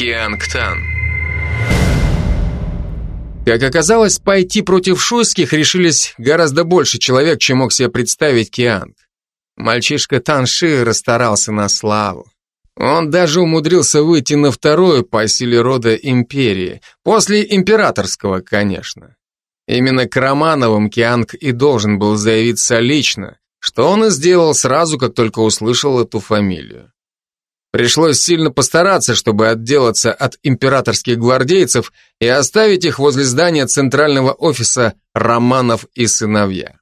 Киангтан. Как оказалось, пойти против шуйских решились гораздо больше человек, чем мог себе представить Кианг. Мальчишка Танши расстарался на славу. Он даже умудрился выйти на вторую по силе рода империи, после императорского, конечно. Именно к Романовым Кианг и должен был заявиться лично, что он и сделал сразу, как только услышал эту фамилию. Пришлось сильно постараться, чтобы отделаться от императорских гвардейцев и оставить их возле здания центрального офиса «Романов и сыновья».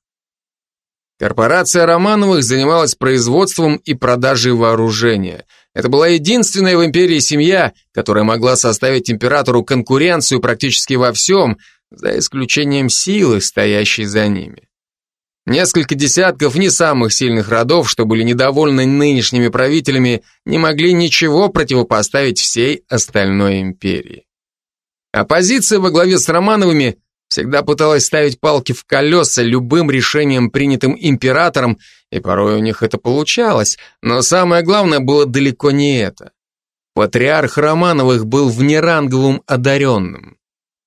Корпорация Романовых занималась производством и продажей вооружения. Это была единственная в империи семья, которая могла составить императору конкуренцию практически во всем, за исключением силы, стоящей за ними. Несколько десятков не самых сильных родов, что были недовольны нынешними правителями, не могли ничего противопоставить всей остальной империи. Оппозиция во главе с Романовыми всегда пыталась ставить палки в колеса любым решением, принятым императором, и порой у них это получалось, но самое главное было далеко не это. Патриарх Романовых был внеранговым одаренным,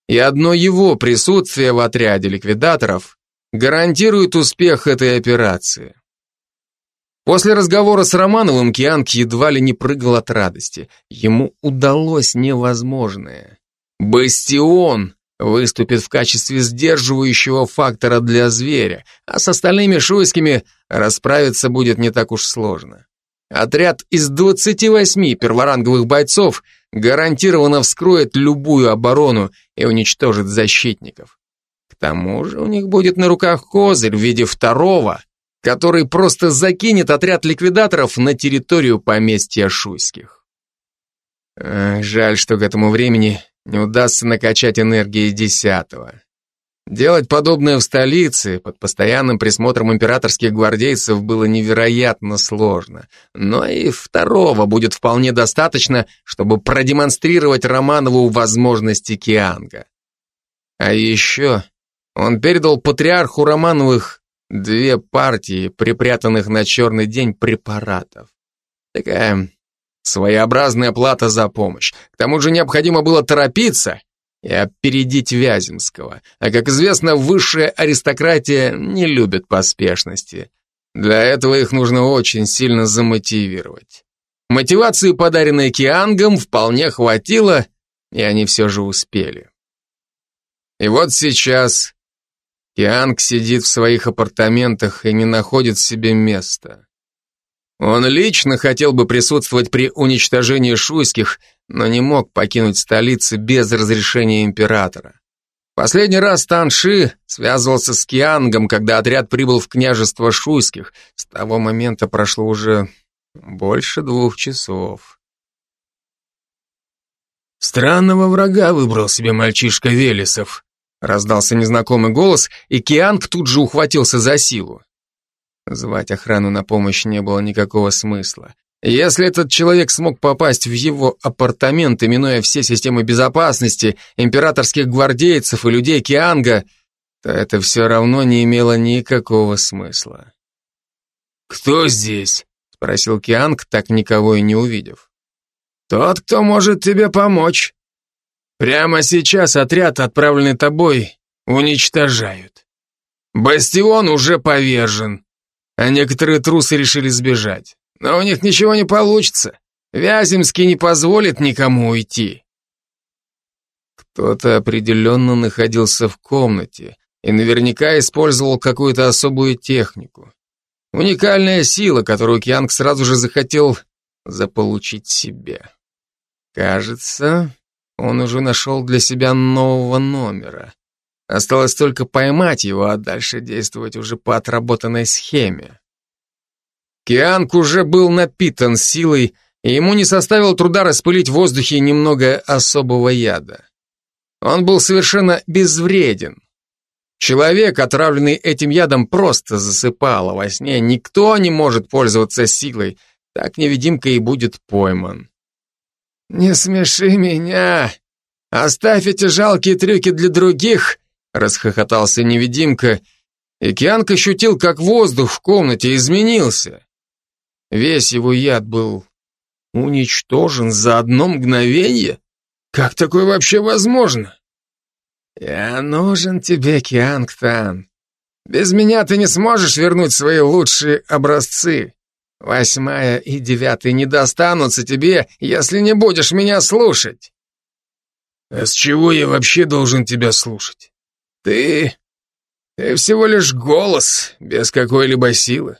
и одно его присутствие в отряде ликвидаторов гарантирует успех этой операции. После разговора с Романовым Кианг едва ли не прыгал от радости. Ему удалось невозможное. Бастион выступит в качестве сдерживающего фактора для зверя, а с остальными шуйскими расправиться будет не так уж сложно. Отряд из 28 перворанговых бойцов гарантированно вскроет любую оборону и уничтожит защитников тому же у них будет на руках козырь в виде второго, который просто закинет отряд ликвидаторов на территорию поместья Шуйских. Эх, жаль, что к этому времени не удастся накачать энергии десятого. Делать подобное в столице, под постоянным присмотром императорских гвардейцев, было невероятно сложно. Но и второго будет вполне достаточно, чтобы продемонстрировать Романову возможности Кианга. А еще он передал патриарху Романовых две партии, припрятанных на черный день препаратов. Такая своеобразная плата за помощь. К тому же необходимо было торопиться и опередить Вяземского. А как известно, высшая аристократия не любит поспешности. Для этого их нужно очень сильно замотивировать. Мотивации, подаренной Киангом, вполне хватило, и они все же успели. И вот сейчас Кианг сидит в своих апартаментах и не находит себе места. Он лично хотел бы присутствовать при уничтожении шуйских, но не мог покинуть столицу без разрешения императора. Последний раз Танши связывался с Киангом, когда отряд прибыл в княжество шуйских. С того момента прошло уже больше двух часов. Странного врага выбрал себе мальчишка Велесов, Раздался незнакомый голос, и Кианг тут же ухватился за силу. Звать охрану на помощь не было никакого смысла. Если этот человек смог попасть в его апартаменты, минуя все системы безопасности, императорских гвардейцев и людей Кианга, то это все равно не имело никакого смысла. «Кто здесь?» — спросил Кианг, так никого и не увидев. «Тот, кто может тебе помочь», Прямо сейчас отряд, отправленный тобой, уничтожают. Бастион уже повержен, а некоторые трусы решили сбежать. Но у них ничего не получится. Вяземский не позволит никому уйти. Кто-то определенно находился в комнате и наверняка использовал какую-то особую технику. Уникальная сила, которую Кьянг сразу же захотел заполучить себе. Кажется, он уже нашел для себя нового номера. Осталось только поймать его, а дальше действовать уже по отработанной схеме. Кианг уже был напитан силой, и ему не составило труда распылить в воздухе немного особого яда. Он был совершенно безвреден. Человек, отравленный этим ядом, просто засыпал, во сне никто не может пользоваться силой, так невидимка и будет пойман. «Не смеши меня! Оставь эти жалкие трюки для других!» Расхохотался невидимка, и Кианг ощутил, как воздух в комнате изменился. Весь его яд был уничтожен за одно мгновение. Как такое вообще возможно? Я нужен тебе, Киангтан. Без меня ты не сможешь вернуть свои лучшие образцы. Восьмая и девятый не достанутся тебе, если не будешь меня слушать. А с чего я вообще должен тебя слушать? Ты... ты всего лишь голос, без какой-либо силы.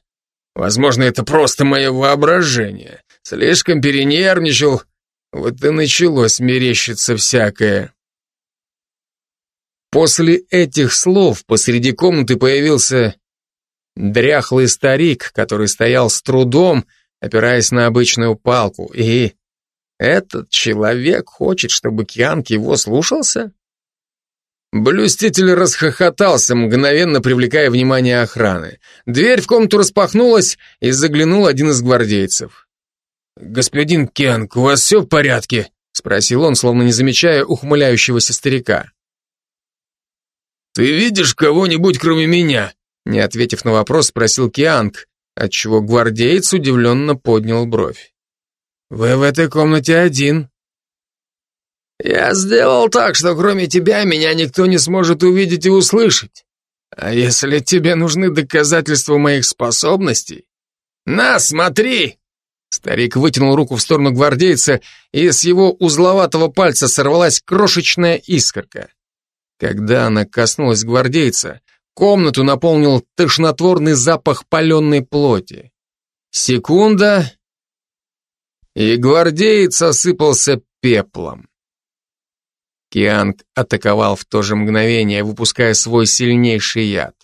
Возможно, это просто мое воображение. Слишком перенервничал, вот и началось мерещиться всякое. После этих слов посреди комнаты появился дряхлый старик, который стоял с трудом, опираясь на обычную палку, и этот человек хочет, чтобы Кианг его слушался? Блюститель расхохотался, мгновенно привлекая внимание охраны. Дверь в комнату распахнулась, и заглянул один из гвардейцев. «Господин Кианг, у вас все в порядке?» — спросил он, словно не замечая ухмыляющегося старика. «Ты видишь кого-нибудь, кроме меня?» Не ответив на вопрос, спросил Кианг, отчего гвардеец удивленно поднял бровь. «Вы в этой комнате один». «Я сделал так, что кроме тебя меня никто не сможет увидеть и услышать. А если тебе нужны доказательства моих способностей? На, смотри!» Старик вытянул руку в сторону гвардейца, и с его узловатого пальца сорвалась крошечная искорка. Когда она коснулась гвардейца, комнату наполнил тошнотворный запах паленой плоти. Секунда, и гвардеец осыпался пеплом. Кианг атаковал в то же мгновение, выпуская свой сильнейший яд.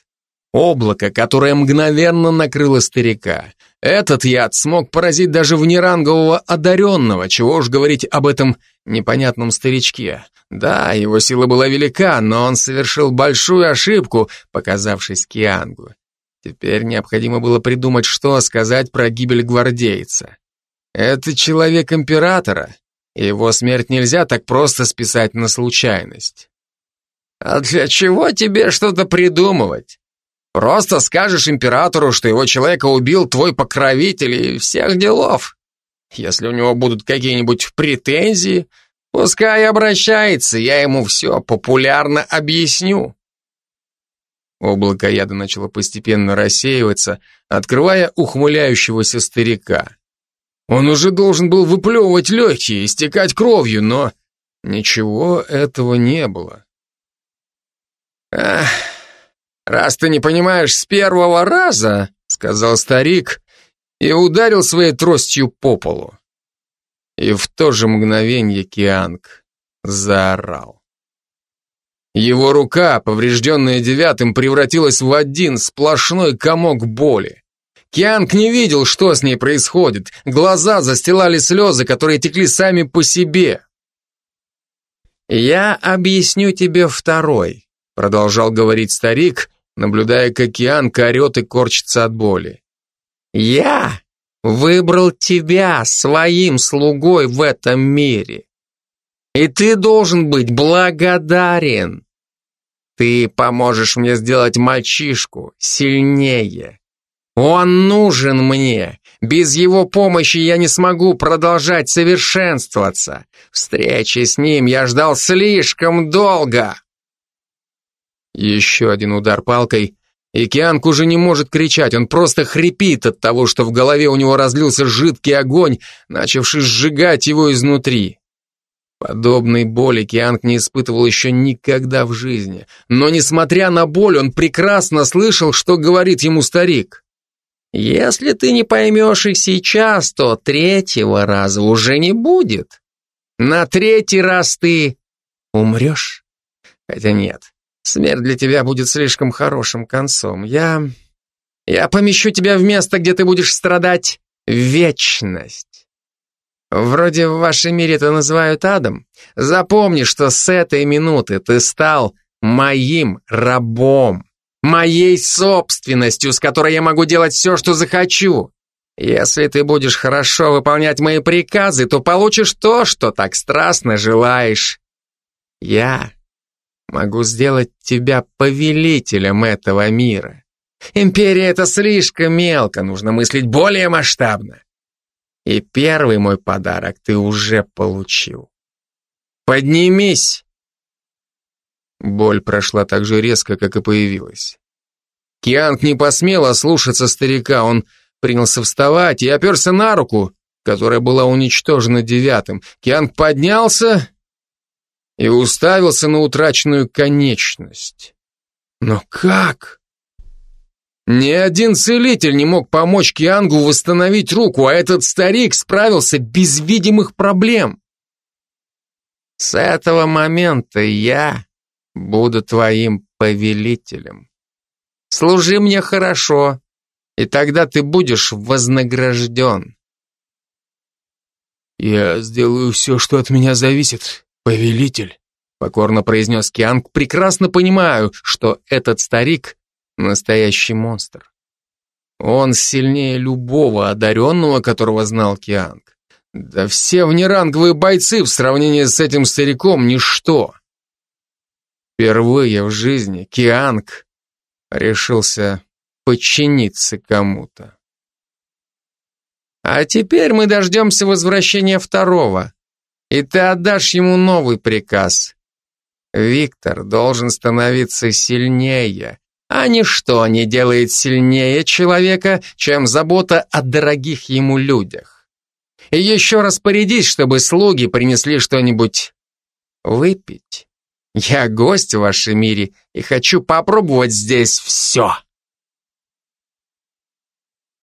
Облако, которое мгновенно накрыло старика. Этот яд смог поразить даже внерангового одаренного, чего уж говорить об этом непонятном старичке. Да, его сила была велика, но он совершил большую ошибку, показавшись Киангу. Теперь необходимо было придумать, что сказать про гибель гвардейца. Это человек императора, и его смерть нельзя так просто списать на случайность. А для чего тебе что-то придумывать? Просто скажешь императору, что его человека убил твой покровитель и всех делов. Если у него будут какие-нибудь претензии, Пускай обращается, я ему все популярно объясню. Облако яда начало постепенно рассеиваться, открывая ухмыляющегося старика. Он уже должен был выплевывать легкие, истекать кровью, но ничего этого не было. «Ах, раз ты не понимаешь с первого раза», — сказал старик и ударил своей тростью по полу. И в то же мгновение Кианг заорал. Его рука, поврежденная девятым, превратилась в один сплошной комок боли. Кианг не видел, что с ней происходит. Глаза застилали слезы, которые текли сами по себе. «Я объясню тебе второй», — продолжал говорить старик, наблюдая, как Кианг орет и корчится от боли. «Я выбрал тебя своим слугой в этом мире. И ты должен быть благодарен. Ты поможешь мне сделать мальчишку сильнее. Он нужен мне. Без его помощи я не смогу продолжать совершенствоваться. Встречи с ним я ждал слишком долго. Еще один удар палкой, и Кианг уже не может кричать, он просто хрипит от того, что в голове у него разлился жидкий огонь, начавший сжигать его изнутри. Подобной боли Кианг не испытывал еще никогда в жизни. Но, несмотря на боль, он прекрасно слышал, что говорит ему старик. «Если ты не поймешь их сейчас, то третьего раза уже не будет. На третий раз ты умрешь. Хотя нет, Смерть для тебя будет слишком хорошим концом. Я... Я помещу тебя в место, где ты будешь страдать вечность. Вроде в вашем мире это называют адом. Запомни, что с этой минуты ты стал моим рабом, моей собственностью, с которой я могу делать все, что захочу. Если ты будешь хорошо выполнять мои приказы, то получишь то, что так страстно желаешь. Я Могу сделать тебя повелителем этого мира. Империя — это слишком мелко, нужно мыслить более масштабно. И первый мой подарок ты уже получил. Поднимись!» Боль прошла так же резко, как и появилась. Кианг не посмел ослушаться старика, он принялся вставать и оперся на руку, которая была уничтожена девятым. Кианг поднялся и уставился на утраченную конечность. Но как? Ни один целитель не мог помочь Киангу восстановить руку, а этот старик справился без видимых проблем. С этого момента я буду твоим повелителем. Служи мне хорошо, и тогда ты будешь вознагражден. «Я сделаю все, что от меня зависит, повелитель», покорно произнес Кианг, прекрасно понимаю, что этот старик — настоящий монстр. Он сильнее любого одаренного, которого знал Кианг. Да все внеранговые бойцы в сравнении с этим стариком ничто. Впервые в жизни Кианг решился подчиниться кому-то. А теперь мы дождемся возвращения второго, и ты отдашь ему новый приказ. Виктор должен становиться сильнее, а ничто не делает сильнее человека, чем забота о дорогих ему людях. И еще распорядись, чтобы слуги принесли что-нибудь выпить. Я гость в вашем мире и хочу попробовать здесь все.